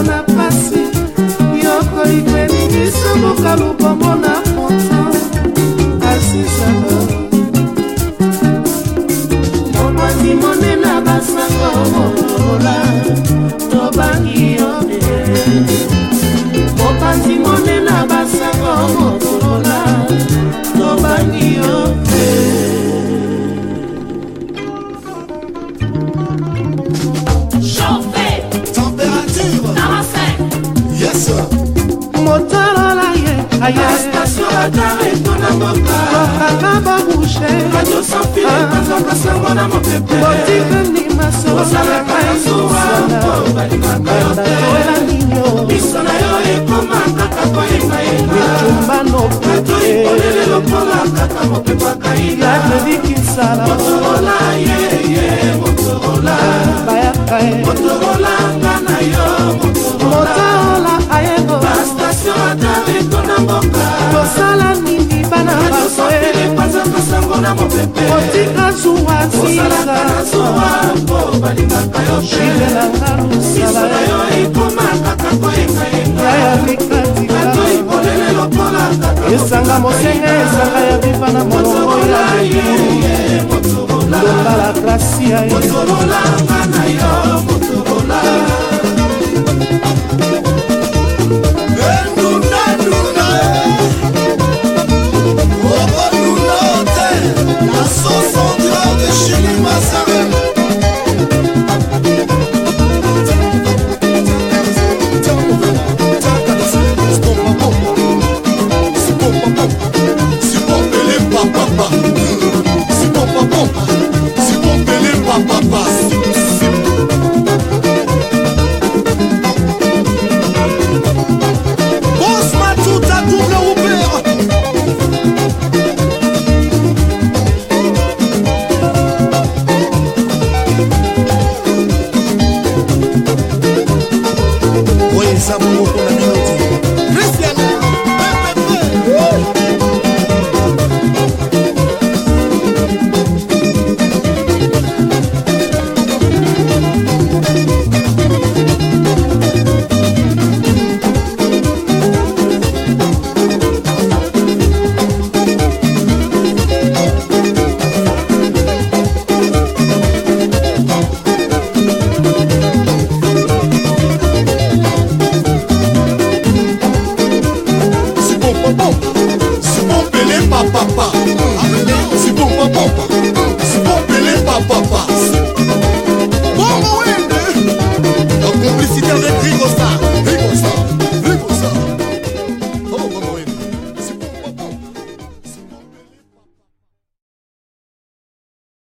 bolingo na pasi yokoyi kweningisa moka lubombo na ponta asisalo molwandi monena basango mokolola tobangi yekokanga babushebotikani masoaelaniyo na yo ekoma kaka koyengayenga micumbano pe otika zuwa singailelanga lusalaya mikati esanga mosenge esanga ya bipa na molongo ya lomba la grasia supportez les papa.